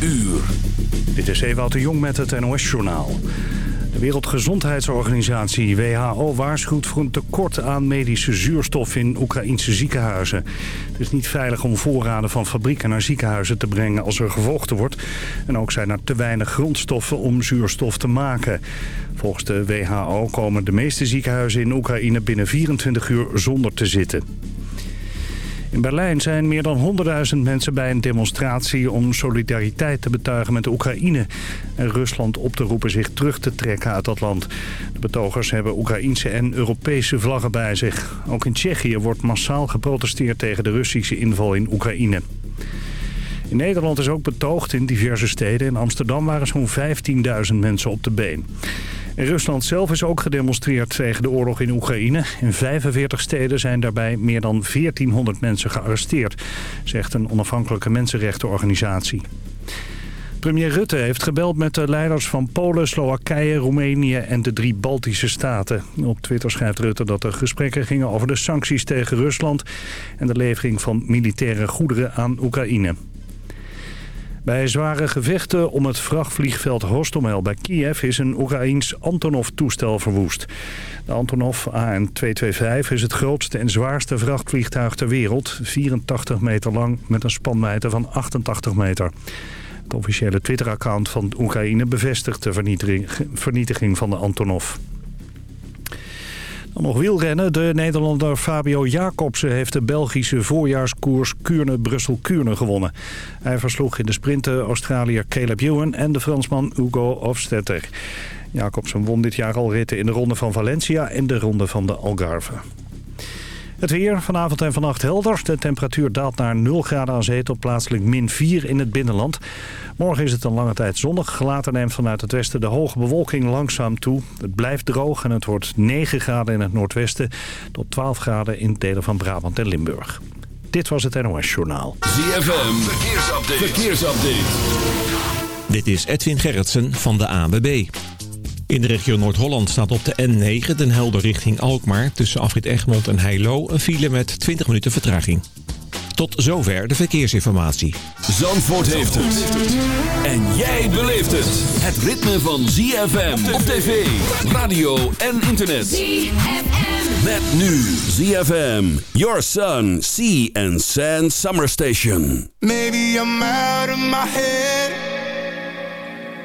uur. Dit is Ewout de Jong met het NOS-journaal. De Wereldgezondheidsorganisatie WHO waarschuwt voor een tekort aan medische zuurstof in Oekraïnse ziekenhuizen. Het is niet veilig om voorraden van fabrieken naar ziekenhuizen te brengen als er gevochten wordt. En ook zijn er te weinig grondstoffen om zuurstof te maken. Volgens de WHO komen de meeste ziekenhuizen in Oekraïne binnen 24 uur zonder te zitten. In Berlijn zijn meer dan 100.000 mensen bij een demonstratie om solidariteit te betuigen met de Oekraïne. En Rusland op te roepen zich terug te trekken uit dat land. De betogers hebben Oekraïnse en Europese vlaggen bij zich. Ook in Tsjechië wordt massaal geprotesteerd tegen de Russische inval in Oekraïne. In Nederland is ook betoogd in diverse steden. In Amsterdam waren zo'n 15.000 mensen op de been. Rusland zelf is ook gedemonstreerd tegen de oorlog in Oekraïne. In 45 steden zijn daarbij meer dan 1400 mensen gearresteerd, zegt een onafhankelijke mensenrechtenorganisatie. Premier Rutte heeft gebeld met de leiders van Polen, Slowakije, Roemenië en de drie Baltische staten. Op Twitter schrijft Rutte dat er gesprekken gingen over de sancties tegen Rusland en de levering van militaire goederen aan Oekraïne. Bij zware gevechten om het vrachtvliegveld Hostomel bij Kiev is een Oekraïns Antonov-toestel verwoest. De Antonov AN-225 is het grootste en zwaarste vrachtvliegtuig ter wereld. 84 meter lang met een spanwijdte van 88 meter. Het officiële Twitter-account van Oekraïne bevestigt de vernietiging van de Antonov. Dan nog wielrennen. De Nederlander Fabio Jacobsen heeft de Belgische voorjaarskoers Kuurne-Brussel-Kuurne gewonnen. Hij versloeg in de sprinten Australiër Caleb Ewan en de Fransman Hugo Hofstetter. Jacobsen won dit jaar al ritten in de ronde van Valencia en de ronde van de Algarve. Het weer vanavond en vannacht helder. De temperatuur daalt naar 0 graden aan zee tot plaatselijk min 4 in het binnenland. Morgen is het een lange tijd zonnig. Later neemt vanuit het westen de hoge bewolking langzaam toe. Het blijft droog en het wordt 9 graden in het noordwesten... tot 12 graden in delen van Brabant en Limburg. Dit was het NOS Journaal. ZFM, verkeersupdate. verkeersupdate. Dit is Edwin Gerritsen van de ANWB. In de regio Noord-Holland staat op de N9 Den Helder richting Alkmaar... tussen Afrit Egmond en Heilo een file met 20 minuten vertraging. Tot zover de verkeersinformatie. Zandvoort heeft het. En jij beleeft het. Het ritme van ZFM op tv, radio en internet. ZFM. Met nu ZFM. Your Sun, Sea and Sand Summer Station. Maybe I'm out of my head.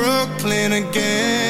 Brooklyn again.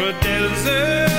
me desert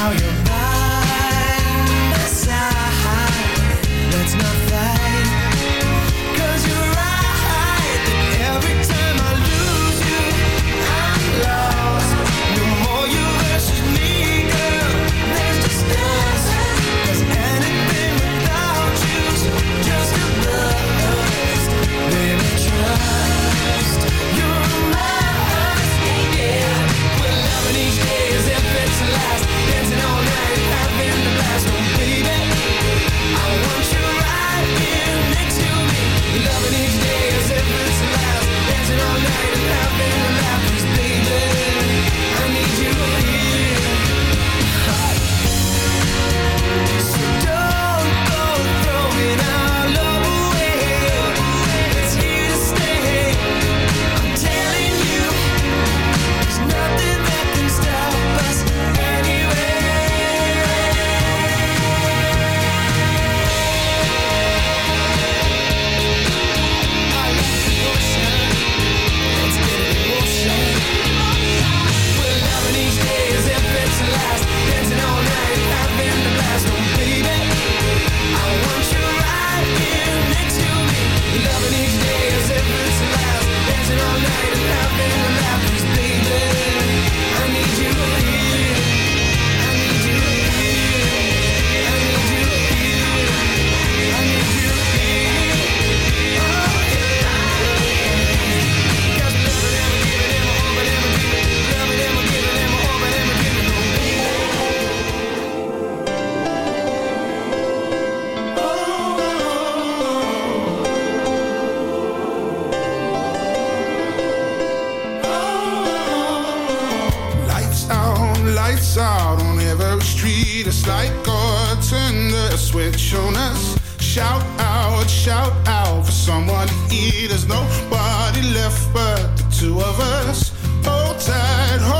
how you out on every street. It's like God turned the switch on us. Shout out, shout out for someone to eat. There's nobody left but the two of us. Hold tight, hold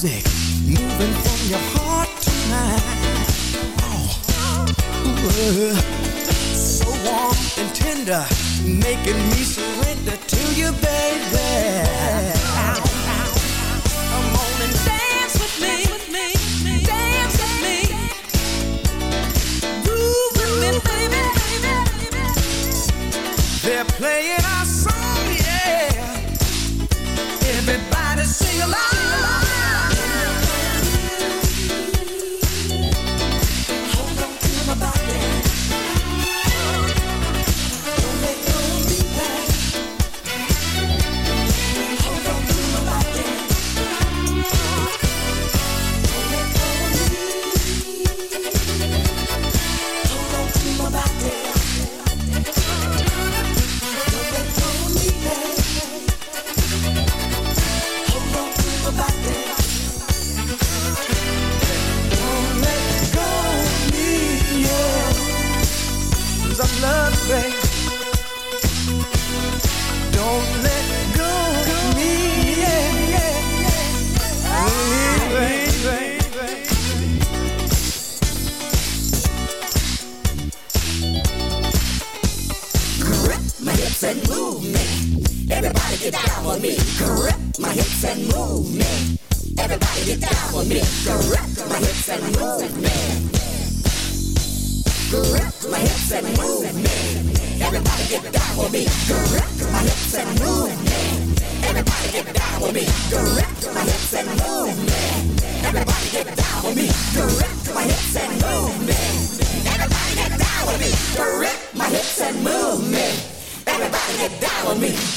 music moving from your heart to mine. Oh, so warm and tender, making me surrender to you, baby. They're playing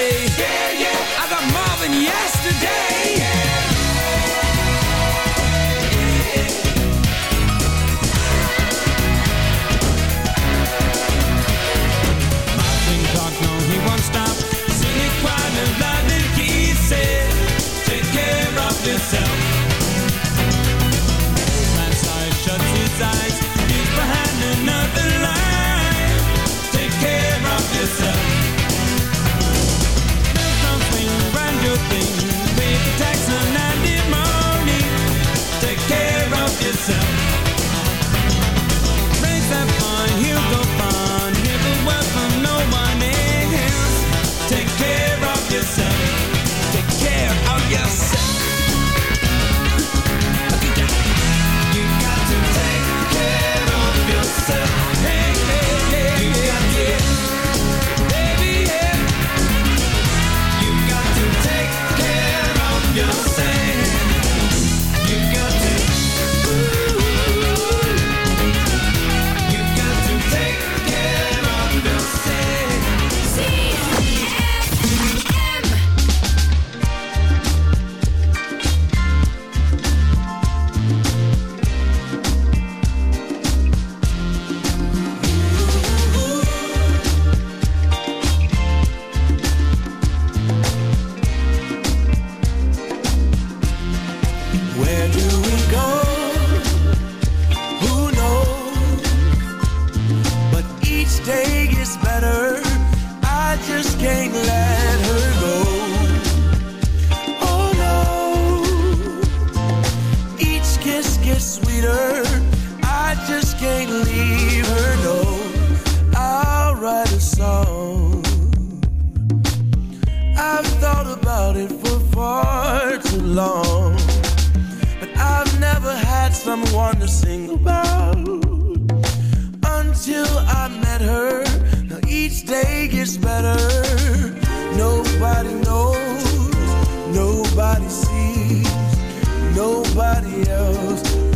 Yeah, yeah. sweeter. I just can't leave her. No, I'll write a song. I've thought about it for far too long, but I've never had someone to sing about until I met her. Now each day gets better. Nobody knows, nobody sees, nobody else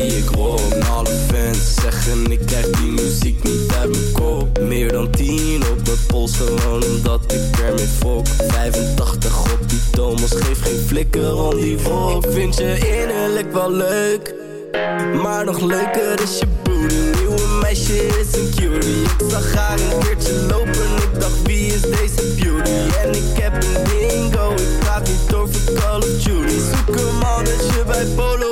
Ik rock Alle fans zeggen ik krijg die muziek niet uit mijn kop. Meer dan 10 op mijn pols gewoon omdat ik ermee fok. 85 op die Thomas geef geen flikker om die volk Vind je innerlijk wel leuk Maar nog leuker is je booty Nieuwe meisje is een cutie. Ik zag haar een keertje lopen Ik dacht wie is deze beauty? En ik heb een dingo Ik praat niet over Call of Duty. Zoek een mannetje bij Polo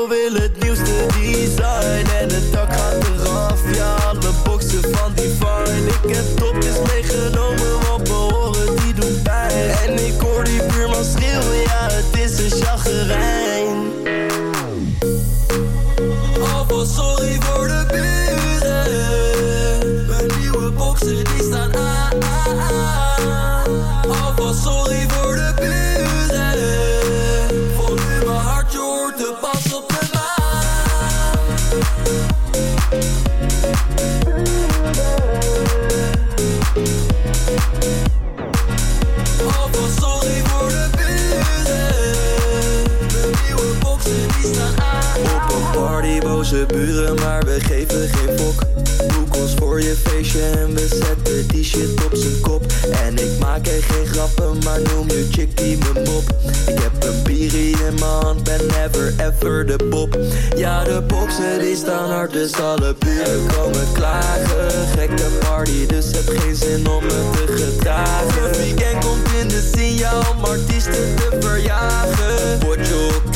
er geen grappen, maar noem je chickie mijn mop. Ik heb een bierie in mijn hand, ben never ever de pop. Ja, de boxen die staan hard, dus alle buren komen klagen. Gekke party, dus heb geen zin om me te gedragen. Het weekend komt in de signaal om artiesten te verjagen. Potjokkie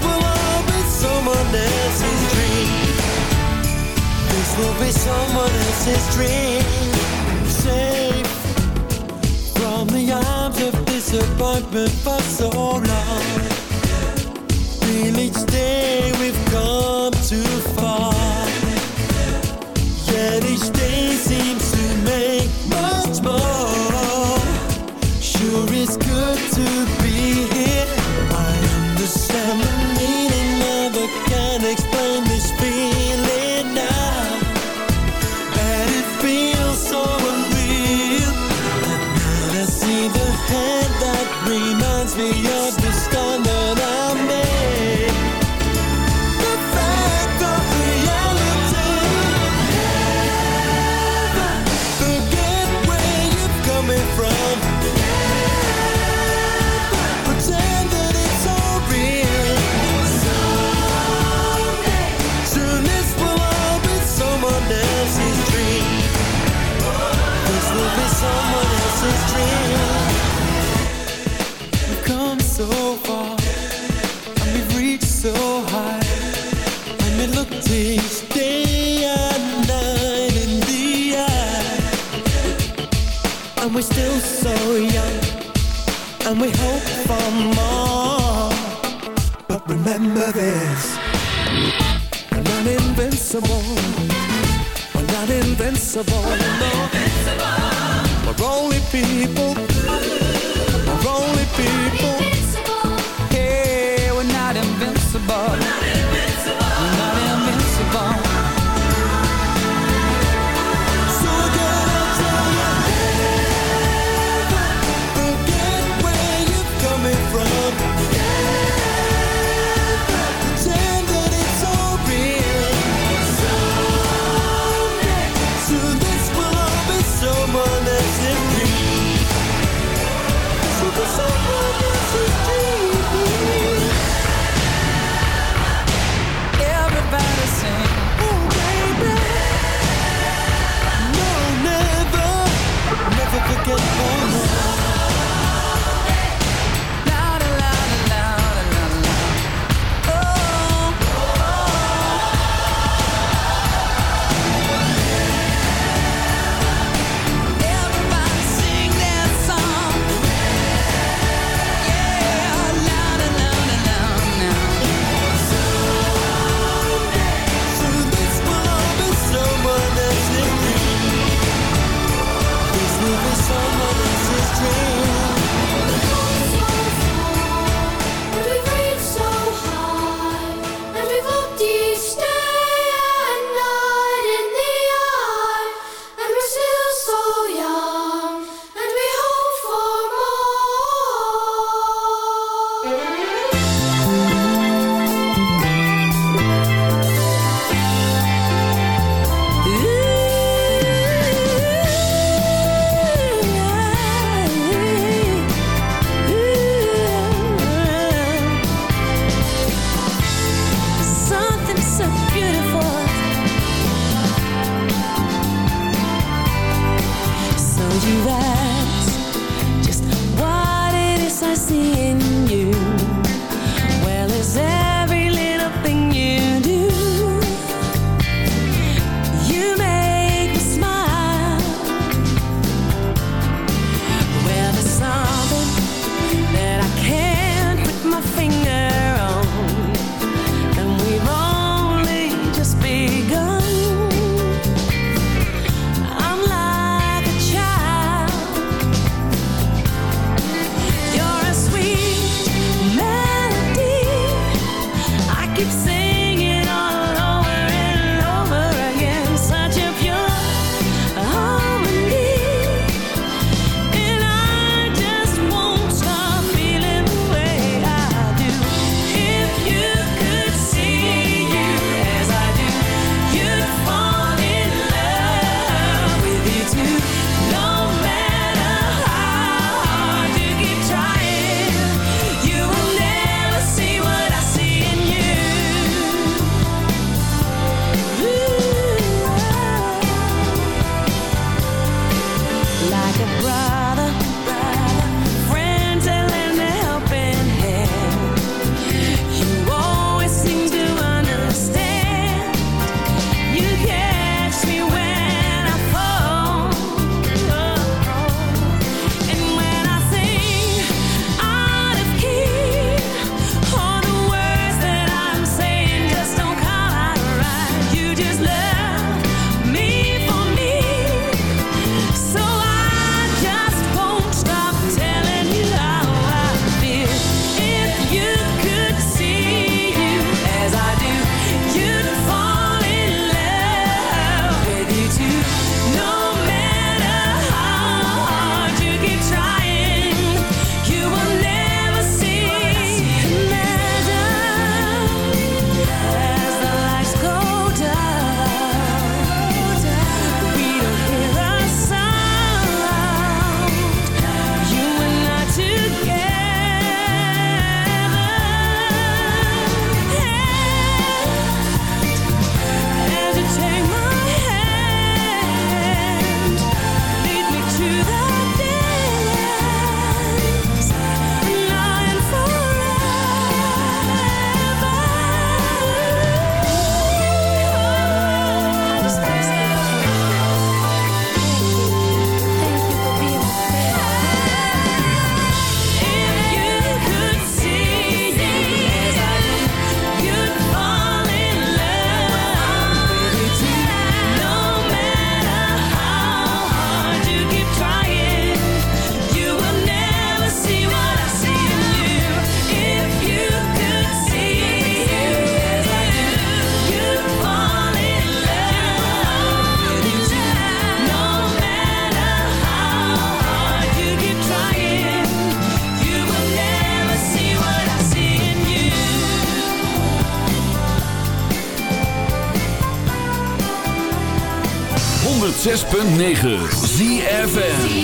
Will all be someone else's dream. This will be someone else's dream. Disappointment for so long. 106.9 ZFN